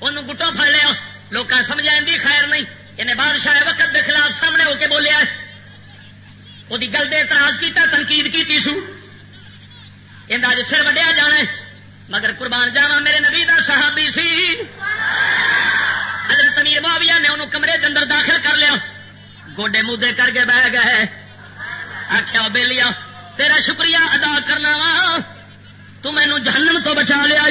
Speaker 1: انہوں گٹو پڑ لیا لوگ سمجھا دی خیر نہیں۔ انہیں بادشاہ وقت کے خلاف سامنے ہو کے بولیا وہ گل دے اعتراض کیتا، تنقید کی سو۔ اج سر وڈیا جانا مگر قربان جاوا میرے نبی دا صحابی سی۔ حضرت امیر معاویہ نے انہوں کمرے کے اندر داخل کر لیا۔ گوڈے مودے کر کے بہ گئے۔ آخیا بے لیا تیرا شکریہ ادا کرنا وا۔ تینوں جہنم تو بچا لیا۔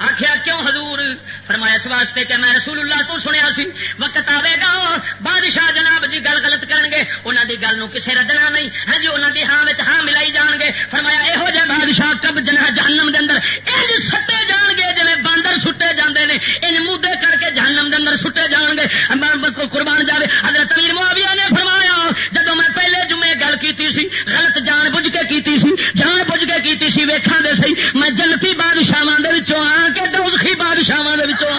Speaker 1: آخیا کیوں حضور؟ فرمایا، اس واسطے کہ میں رسول اللہ تو سنیا سی، وقت آئے گا، بادشاہ جناب جی گل گلت کرن گے انہوں دی گل کسے ردنا نہیں۔ ہاں جی انہوں دی ہاں ہاں ملائی جان گے فرمایا یہو جہ بادشاہ کب جنا جہنم دے اندر انج سٹے جان گے جی باندر سٹے جاندے نے انج مودے کر کے جہنم دے اندر سٹے جان گے قربان جاوے۔ حضرت امیر معاویہ نے فرمایا جب میں پہلے جمعے گل کیتی سی، غلط جان بوجھ کے کیتی سی، جان بوجھ کے کیتی سی، ویکھاں دے سی، میں جنتی بادشاہاں دے وچوں آ کے دوزخی بادشاہاں دے وچوں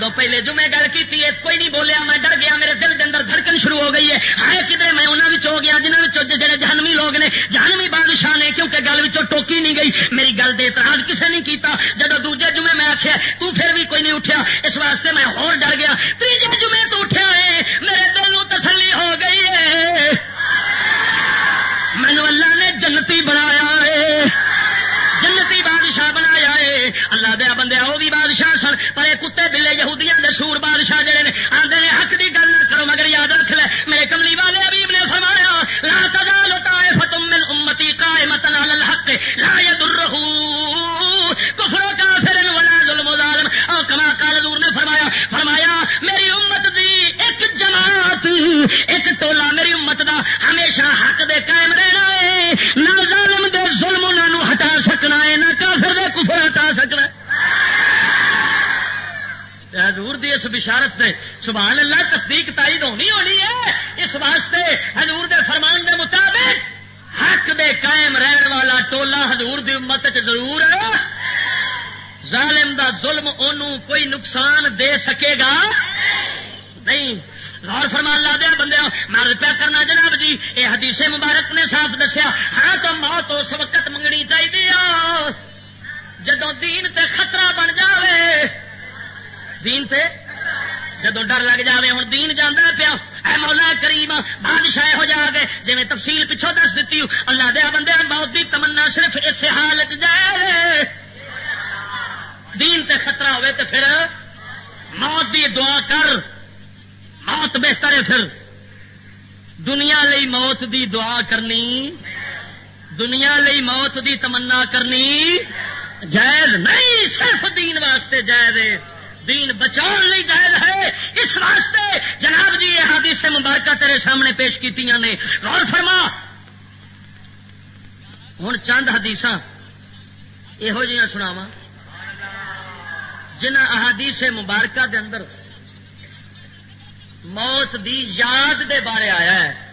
Speaker 1: جدو پہلے جمعے گل کی کوئی نہیں بولیا، میں ڈر گیا، میرے دل کے اندر دھڑکن شروع ہو گئی ہے۔ ہائے، کدھر میں؟ انہوں ہو گیا جنہوں جہاں جہنمی لوگ نے، جہنمی بادشاہ نے، کیونکہ گل ٹوکی نہیں گئی، میری گل دے اعتراض کسے نہیں کیتا۔ جب دوجے جمعے میں آخیا تو پھر بھی کوئی نہیں اٹھیا، اس واسطے میں اور ڈر گیا۔ تیجے اس بشارت نے سبحان اللہ، تصدیق تائید ہونی ہونی ہے۔ اس واسطے حضور دے فرمان دے مطابق حق دے قائم رہن والا ٹولا حضور دی امت چ ضرور ہے۔ ظالم دا ظلم انہوں کوئی نقصان دے سکے گا؟ نہیں۔ غور فرمان لا دیا بندے مرد پیا کرنا جناب جی یہ حدیث مبارک نے صاف دسیا ہاں تو موت اس وقت منگنی چاہیے جدو دین تے خطرہ بن جاوے۔ دین تے جدو ڈر لگ جاوے ہوں دین جانا پیا، اے مولا کریم، بادشاہ ہو جا گے جی تفصیل پچھوں دس دیتی اللہ دیا بندے موت دی تمنا صرف اس حالت جائے دین تے خطرہ ہوئے تے پھر موت دی دعا کر، موت بہتر ہے پھر۔ دنیا لئی موت دی دعا کرنی، دنیا لئی موت دی تمنا کرنی جائز نہیں، صرف دین واسطے جائز ہے۔ دین بچاؤ لی جائز ہے۔ اس واسطے جناب جی یہ حادثے مبارکہ تیرے سامنے پیش کی نے۔ غور فرما۔ ہوں چند حدیث یہو جہاں سناوا جنہ احادیث مبارکہ دے اندر موت دی یاد دے بارے آیا ہے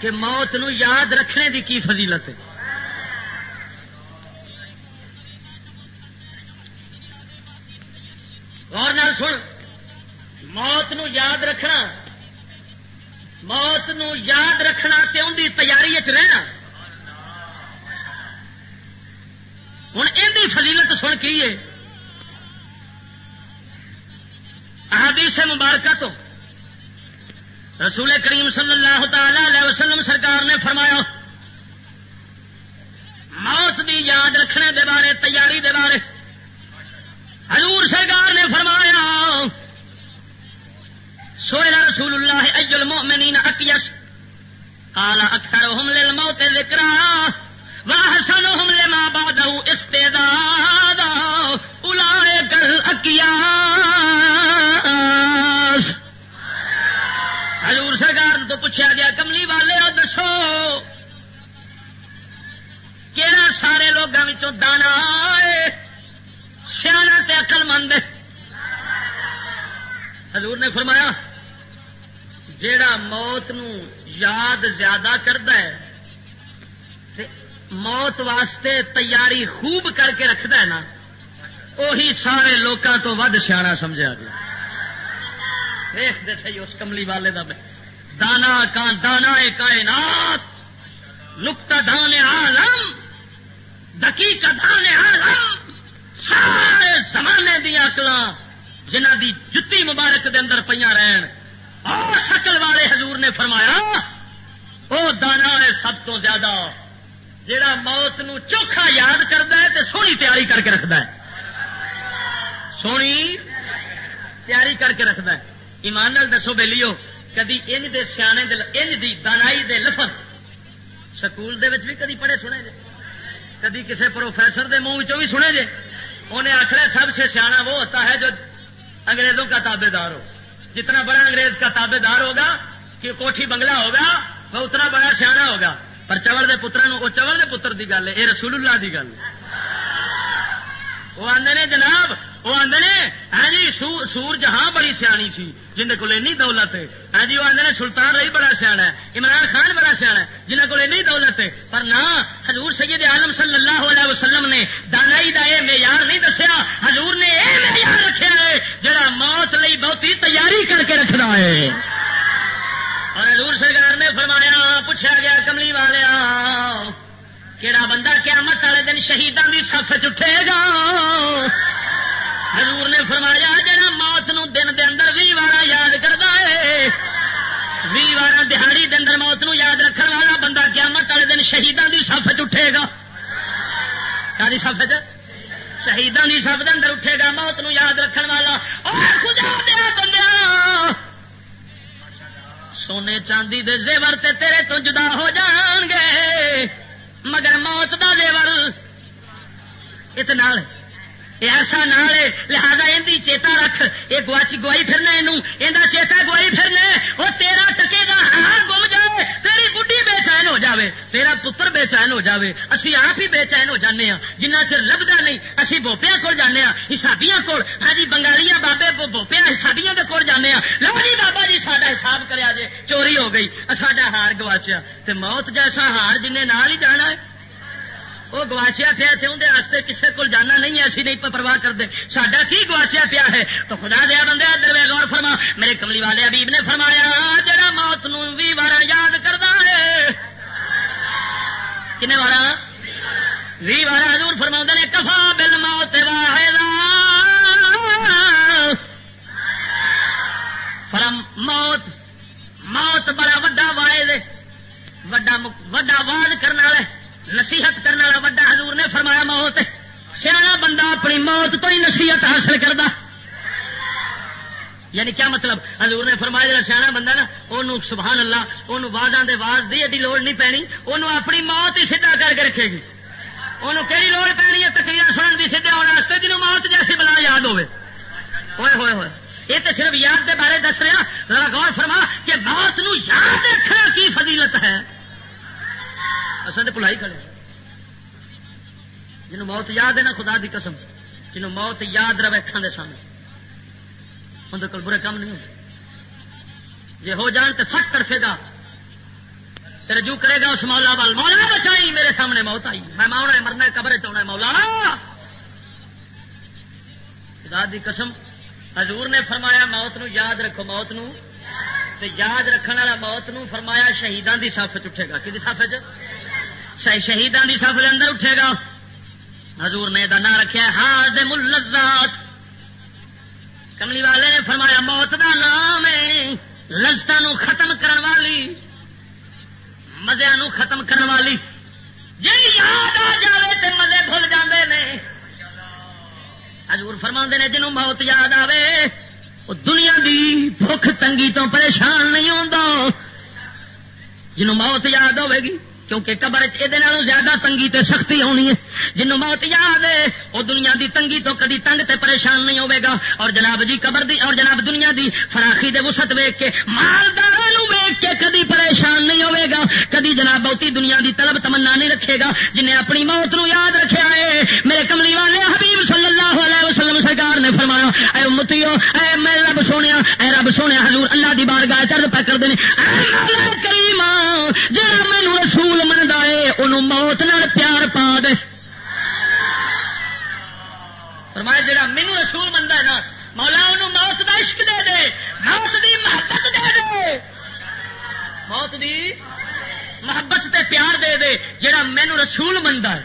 Speaker 1: کہ موت نو یاد رکھنے دی کی فضیلت ہے؟ اور نہ سن۔ موت نو یاد رکھنا۔ موت نو یاد رکھنا تے ان دی تیاری رہنا۔ ہوں ان فضیلت سن کی ہے؟ احادیث مبارکہ تو رسول کریم صلی اللہ تعالی علیہ وسلم سرکار نے فرمایا، موت دی یاد رکھنے دے بارے، تیاری دے بارے۔ حضور سرکار نے فرمایا سوئل رسول اللہ اجل المؤمنین اکیس قال اکثرهم للموت ذکرا، واحسنهم لما بعده استعدادا اولئک الاکیاس حضور سرکار تو پوچھا گیا، کملی والے اور دسو کہڑا سارے لوگوں دانا سیاح تے اقل مند حضور نے فرمایا، جیڑا موت نو یاد زیادہ کرتا ہے موت واسطے تیاری خوب کر کے رکھتا ہے نا وہی سارے لوگوں تو ود سیا سمجھا گیا۔ دیکھتے سی اس کملی والے کا دانا کا دانا کائنات نکتا دانے آلم دکی کا دانے آلم سارے زمانے دیا اکل جنہ دی جتی مبارک دے اندر پہ رہن اور شکل والے حضور نے فرمایا وہ دانا ہے سب تو زیادہ جڑا موت نو چوکھا یاد کرتا ہے تو سونی تیاری کر کے رکھتا ہے۔ سونی تیاری کر کے رکھتا ہے۔ ایمان نال دسو بے لیو کدی ان دے سیانے دے ان دی دانائی دے لفظ سکول دے بھی کدی پڑھے سنے جے؟ کدی کسے پروفیسر دے منہ بھی سنے جے؟ انہیں آخر سب سے سیاح وہ ہوتا ہے جو انگریزوں کا تابے دار ہو۔ جتنا بڑا انگریز کا تابے دار ہوگا کہ کوٹھی بنگلہ ہوگا، وہ اتنا بڑا سیاح ہوگا۔ پر چور کے پترا وہ چور کے پتر کی گل ہے یہ رسول اللہ کی گل۔ وہ آدھے نے جناب، وہ آدھے نے ہاں جی سور جہاں بڑی سیانی سی جن کو دولت ہے۔ ہاں جی وہ آدھے نے سلطان رہی بڑا سیاح ہے، عمران خان بڑا سیاح ہے جنہ کو دولت ہے۔ پر نہ، حضور سید عالم صلی اللہ علیہ وسلم نے دانائی کا یہ معیار نہیں دسیا، حضور نے یہ معیار رکھا ہے جڑا موت لی بہتی تیاری کر کے رکھنا ہے۔ اور حضور سرکار نے فرمایا ہاں، پوچھا گیا، کملی والے کہڑا بندہ قیامت والے دن شہیدان کی سف چٹھے گا، حضور نے فرمایا جڑا موت نو دن دے اندر بھی وارا یاد کرتا ہے بھی وارا دہاڑی دن موت نو یاد رکھنے والا بندہ قیامت والے دن شہیدان کی سف چٹھے گا۔ سف شہیدان کی سف اندر اٹھے گا، موت نو یاد رکھنے والا۔ اور خدا دیا بندہ سونے چاندی دے زیور تے تیرے تو جدا ہو جان گے۔ مگر موت دا زیور اتنا ایسا نال لہذا یہ چیتا رکھ۔ یہ گواچی گوائی پھرنا یہ چیتا گوائی پھرنا وہ تیرا ٹکے گا ہاں گم جائے چین ہو جاوے، تیرا پتر بے چین ہو جاوے، اسی آپ ہی بے چین ہو جانے ہاں۔ جنہ چر لبدا نہیں، اسی بوپیا کول جانے ہاں حسابیاں کول۔ ہاں جی بنگالیاں بابے بوپیا حسابیاں کے کول جانے ہاں۔ لو جی بابا جی ساڈا حساب کریا جے، چوری ہو گئی۔ ساڈا ہار گواچیا تے موت جیسا ہار جن نال ہی جانا ہے، وہ گواچیا پیا تھے اندر کسی کو جانا نہیں ایسی نہیں پرواہ کرتے۔ سڈا کی گواچیا پیا ہے؟ تو خدا دیا بندے، ادھر غور فرما۔ میرے کملی والے ابیب نے فرمایا جڑا موت نو بھی بارہ یاد کرتا کن بارہ بھی بارہ حضور فرما نے، کفا بل موت فرم موت موت بڑا وڈا واحد وڈا وڈا واد کرنے والے، نصیحت کرنے والا وڈا حضور نے فرمایا موت سیاح بندہ اپنی موت تو ہی نصیحت حاصل کرتا یعنی کیا مطلب؟ حضور نے فرمایا جا سیاح بندہ نا وہ سبحان اللہ وہ واداں دے واز دی ایڈی لوڑ نہیں پینی وہ اپنی موت ہی سیدھا کر کے رکھے گی۔ انہوں کہڑی لوڑ پینی ہے؟ تکریر سنن کی سیدھے آنے واسطے جنوب موت جیسی بلا یاد ہوے ہوئے ہوئے ہوئے۔ یہ تو صرف یاد کے بارے دس رہا۔ ذرا غور فرما کہ موت نو یاد رکھنا کی فضیلت ہے؟ اصل تو بلائی کرے جنہوں موت یاد ہے نا، خدا دی قسم جنہوں موت یاد رہے اکھان دے سامنے۔ اندر کل برے کام نہیں ہوتے جی ہو جان تو فٹ طرفے گا پھر جو کرے گا اس مولا وال۔ مولا بچائی، میرے سامنے موت آئی۔ میں ماؤنا مرنا قبر چاہنا مولا۔ خدا دی قسم، حضور نے فرمایا موت نو یاد رکھو، موت نو۔ یاد رکھنے والا موت نو فرمایا شہیدان دی صف اٹھے گا۔ کہ صف چ؟ شہیدان دی سف اندر اٹھے گا۔ حضور نے نام رکھا ہار دے ملزات کملی والے نے فرمایا، موت دا نام ہے لذت ختم کرن والی مزے ختم کرن والی۔ جی یاد آ جائے تو مزے بھول جاندے نے۔ حضور فرما نے، جنوں موت یاد آوے وہ دنیا دی بھوک تنگی تو پریشان نہیں ہوتا جنوں موت یاد ہوے گی کیونکہ قبر یہ زیادہ تنگی تے سختی ہونی ہے۔ جنوں موت یاد ہے وہ دنیا دی تنگی تو کدی تنگ تے پریشان نہیں ہوے گا۔ اور جناب جی قبر دی، اور جناب دنیا دی فراخی دے وسط ویگ کے مالدار ویک کے کدی پریشان نہیں ہوے گا، کدی جناب بہتی دنیا دی طلب تمنا نہیں رکھے گا، جنہیں اپنی موت نو یاد رکھا ہے میرے کملی والے حبیب صلی اللہ علیہ وسلم سرکار نے فرمایا، اے امتیو، اے میں رب سونے اے رب سونے حضور، اللہ دی بارگاہ چرد پہ کر کریم جا مینو رسول منتا ہے انہوں موت نال پیار پا دے۔ فرمایا، جڑا مینو رسول منتا ہے نا، مولا انہوں موت کا عشق دے دے، موت دی محبت موت دی محبت تے پیار دے دے جڑا مینو رسول منتا ہے۔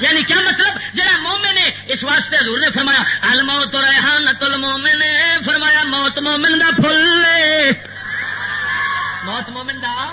Speaker 1: یعنی کیا مطلب؟ جہاں مومن ہے، اس واسطے حضور نے فرمایا، الموت ریحان المومن نے فرمایا، موت مومن دا پھل موت مومن دا